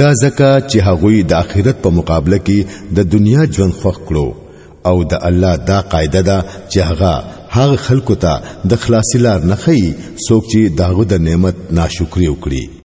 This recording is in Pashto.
دا ځکه چې هغوی د آخرت په مقابله کې د دنیا ژوند خوښ کړو او د الله دا قاعده ده چې هغه هغه خلکو ته د خلاصې لار نه ښيي څوک چې داغه د نعمت ناشکري وکړي